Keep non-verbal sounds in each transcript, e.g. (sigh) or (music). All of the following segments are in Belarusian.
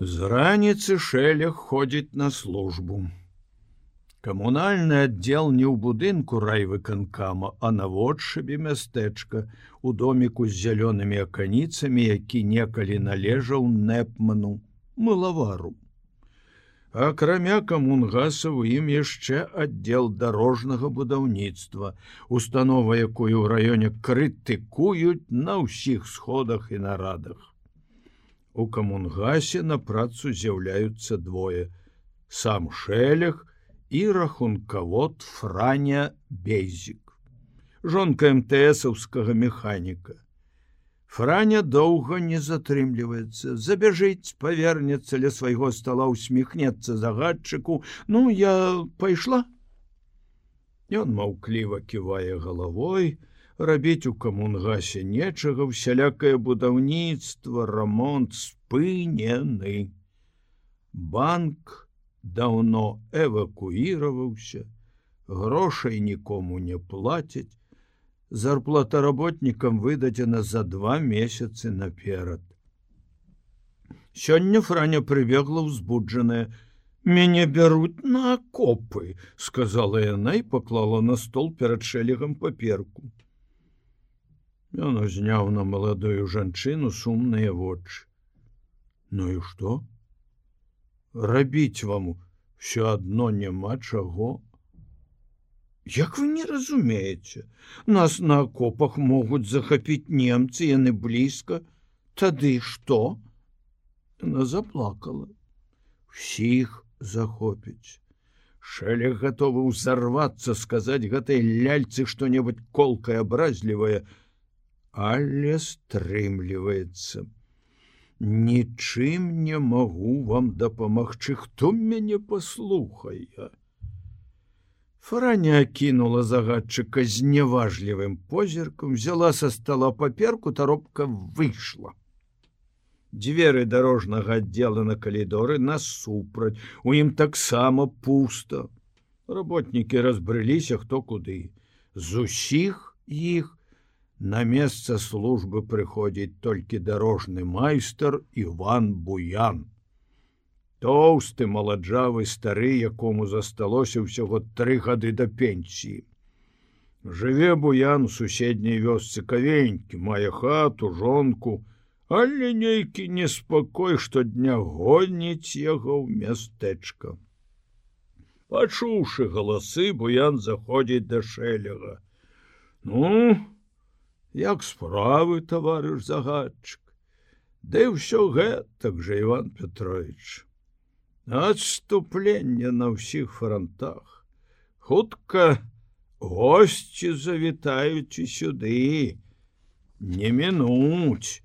З раніцы шэлях ходзіць на службу. Камунальны аддзел не ў будынку райвыканкама, а наводшыбе мястэчка у доміку з зялёнымі аканіцамі, які некалі належаў нэпману мылавару. Акрамя камунгаса у ім яшчэ аддзел дарожнага будаўніцтва, установа якую ў раёне крытыкуюць на ўсіх сходах і нарадах. У камунгасе на працу з'яўляюцца двое: сам шэлях і рахункавод Франя Бейзік. Жонка МТСаўскага механіка. Франя доўга не затрымліваецца, забяжыць, павернецца ля свайго стола усміхнецца загадчыку, ну я пайшла. Ён маўкліва ківае галавой, рабіць у камунгасе нечага усялякае будаўніцтва рамонт спынены. Банк даўно эвакуіраваўся грошай нікому не плацяць зарплата работнікам выдадзена за два месяцы наперад. Сёння франя прыбегла ўзбуджаная. Мяне бяруць на акопы сказала яна і паклала на стол перад шэлегам паперку Ён узняў на маладую жанчыну сумныя вочы. Ну і што? Рабіць вам все адно няма чаго. Як вы не разумееце, нас на акопах могуць захапіць немцы, яны блізка, Тады што? Она заплакала. Всіх захопіць. Шэлег гатовы ўзарвацца сказаць гэтай ляльцы што-небудзь колкае абразлівае, але стрымліваецца. Нічым не магу вам дапамагчы, хто мяне паслухае. Франя кінула загадчыка з няважлівым позіркам, взяла са стола паперку, таропка выйшла. Дзверы дарожнага аддзела на калідоры насупраць, у ім таксама пуста. Работнікі разбрыліся хто куды. З усіх іх На месца службы прыходзіць толькі дарожны майстар Іван Буян. Тоўсты маладжавы стары, якому засталося ўсяго тры гады да пенсіі. Жыве буян у суседняй вёсцы кавенькі, мае хату, жонку, але нейкі неспакой штодня гоніць яго ў мястэчка. Пачуўшы галасы, буян заходзіць да шэлега. Ну, як справы таварыш загадчык. Ды ўсё гэтак жа Иван Петрович адступленне на ўсіх фронтах хутка госці завітаюць і сюды. Не мінуць.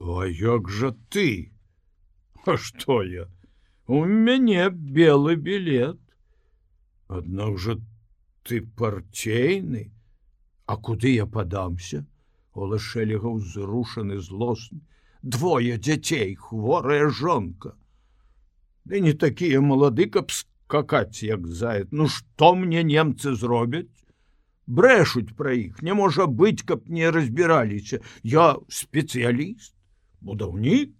А як жа ты? А что я? У мяне белы білет. Аднак жа ты партейный А куды я падамся? Ола шэліга ўзрушаны злосны, двое дзяцей, хворая жонка. Ды не такія малады, каб скакаць, як заяц. Ну што мне немцы зробяць? Брэшуць пра іх, не можа быць, каб не разбіраліся. Я спецыяліст, будаўнік.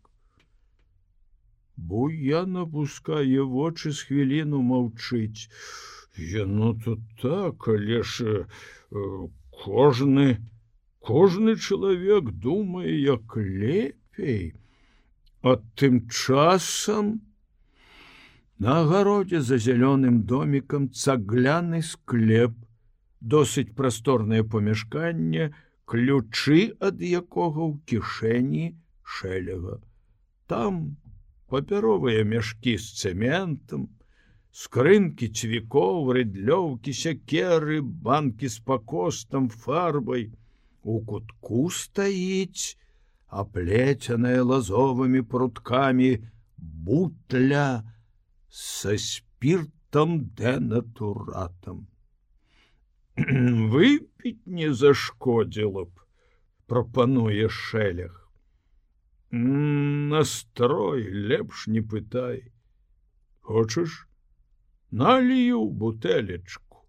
Буя напускае вочы з хвіліну маўчыць. Яно тут так, але ж кожны кожны чалавек думае як лепей. А тым часам на агародзе за зялёным домікам цагляны склеп досыць прасторнае памяшканне ключы ад якога ў кішэні шэлега. Там папяровыя мяшкі з цэментам скрынки цвікоў рыдлёўкі сякеры банкі з пакостам фарбай. У кутку стаіць аплецяная лазовымі пруткамі бутля со спиртом дэнатуратам (clears throat) выпіць не зашкодзіла б прапануе шэлях. Настрой лепш не пытай. Хочаш налью бутэлечку.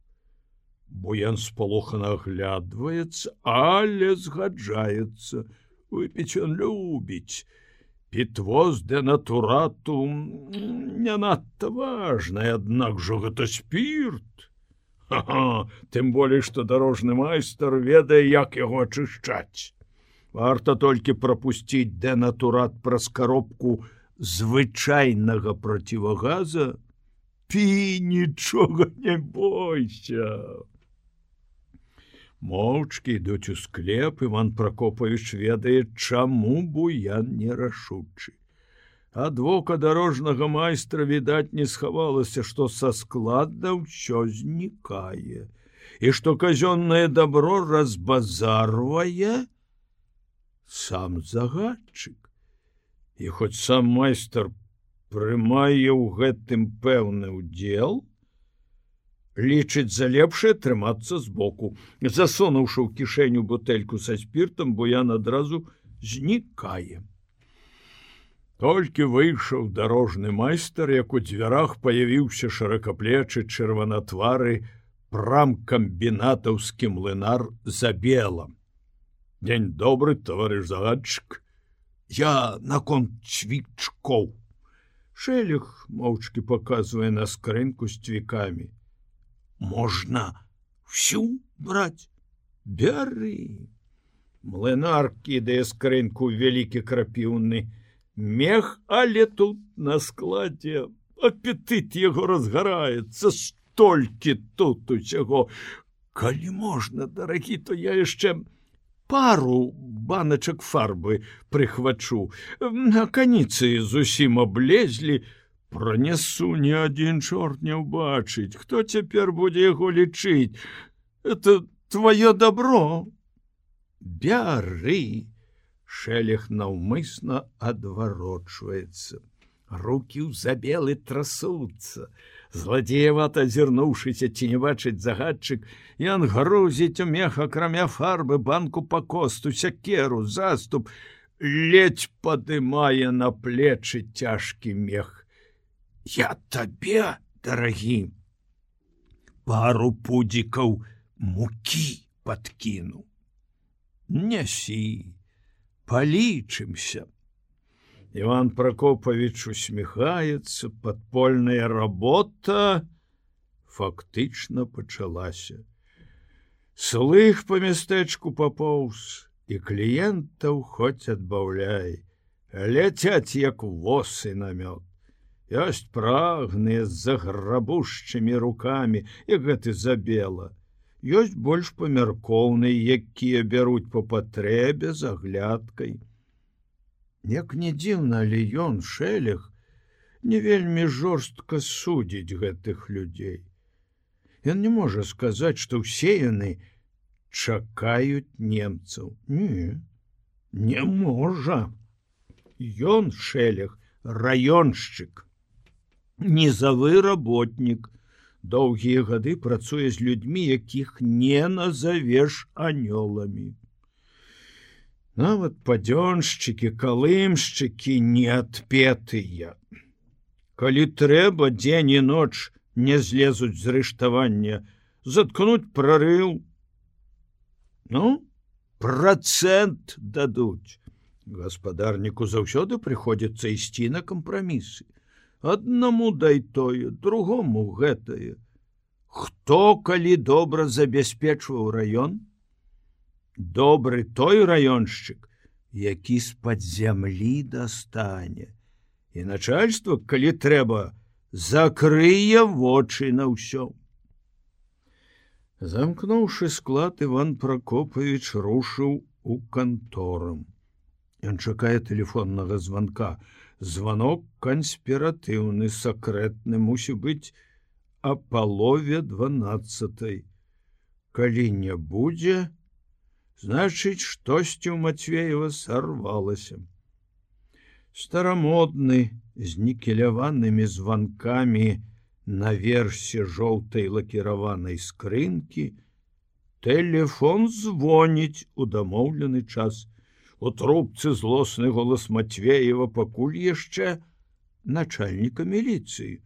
Буян сполоха наглядваецца але згаджаецца. Выпіць он любіць. Пітво з дэнатурату не надта важная аднак жо гэта спірт. Тым болей што дарожны майстар ведае як яго ачышчаць. Варта толькі прапусціць дэнатурат праз каробку звычайнага процівагаза пі нічога не бойся. Моўчкі ідуць у склеп иван прокопавіч ведае чаму буян нерашучы адвока дарожнага майстра відаць не схавалася што са склада ўсё знікае. І што казённае добро разбазарвае сам загадчык. І хоць сам майстар прымае ў гэтым пэўны ўдзел лічыць за лепшае трымацца збоку засунуўшы ў кішэню бутэльку са спіртам бо я адразу знікаем Толькі выйшаў дарожны майстар, як у дзвярах паявіўся шыракаплечы чырванатвары прамкамбінатаўскі млынар за белам. Дзень добры таварыш загадчык, Я наконт цвічкоў. Шэлях моўчкі паказвае на скрынку з цвікамі. Можна всю браць бяры. Млынар кідае скрынку вялікі крапіўны, мех але тут на складзе апетыт яго разгараецца столькі тут усяго калі можна дарагі то я яшчэ пару баначак фарбы прыхвачу на каніцы зусім аблезлі пронесу ні адзін чорт не ўбачыць хто цяпер будзе яго лічыць это твоё добро. Бяры! Шэлег наўмысна адварочваецца руки ў забелы трасуцца злодзееват азірнуўшыся ці не бачыць загадчык ён грузіць у мех акрамя фарбы банку па косту сякеру заступ ледь падымае на плечы цяжкі мех я табе дарагі пару пудзікаў мукі подкіну нясі палічымся. Іван Прокопавіч усміхаецца, падпольная работа фактычна пачалася. Слых па мястэчку папоўз і кліентаў хоць адбаўляй, ляцяць як восы намёт. Ёсць прагныя з заграбушчымі рукамі, як гэты забела ёсць больш памяркоўнай, якія бяруць по патрэбе з аглядкай. Як не дзіўна, але ён шэлег не вельмі жорстка судзіць гэтых людзей. Ён не можа сказаць, што ўсе яны чакаюць немцаў. Не, не можа. Ён шэлег, раёншчык, незавы работнік, доўгія гады працуе з людзьмі, якіх не назавеш анёламі. Нават падзёншчыкі, калымшчыкі не адпетыя. Калі трэба дзень і ноч не злезуць з рыштавання, заткнуць прарыў. Ну, процент дадуць. Гаспадарніку заўсёды прыходзіцца ісці на кампрамісы аднаму дай тое другому гэтае хто калі добра забяспечваў раён добры той раёншчык які з-пад зямлі дастане. І начальство калі трэба закрые вочы на ўсё замкнуўшы склад иван прокопавіч рушыў у канторам ён чакае телефоннага звонка у звонок канспіратыўны сакрэтны мусі быць а палове 12 калі не будзе значыць штосьці ў Матвеева сарвалася старамодны з нікеляванымі званкамі на версе жоўтай лакіраванай скрынкі телефон звоніць у дамоўлены час. У трубцы злосны голас Матвеева пакуль яшчэ начальніка міліцыі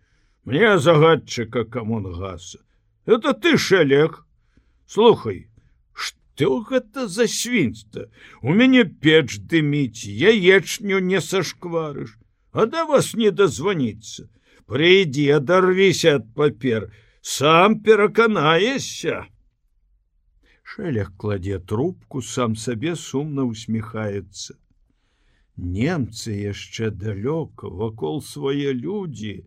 мне загадчыка камон гаса? Это ты шэлег слухай ты гэта за свінства у мяне печ дыміць яечню не сашкварыш. А да вас не дазваніцца. Прыйдзі адарвіся ад папер. Сам пераканаешся. Шэлях кладзе трубку сам сабе сумна усміхаецца. Немцы яшчэ далёка вакол свае людзі.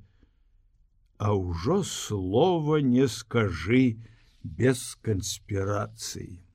А ўжо слова не скажы без канспірацыі